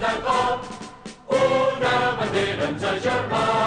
estem d'acord, una bandera ens agermana.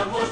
Vamos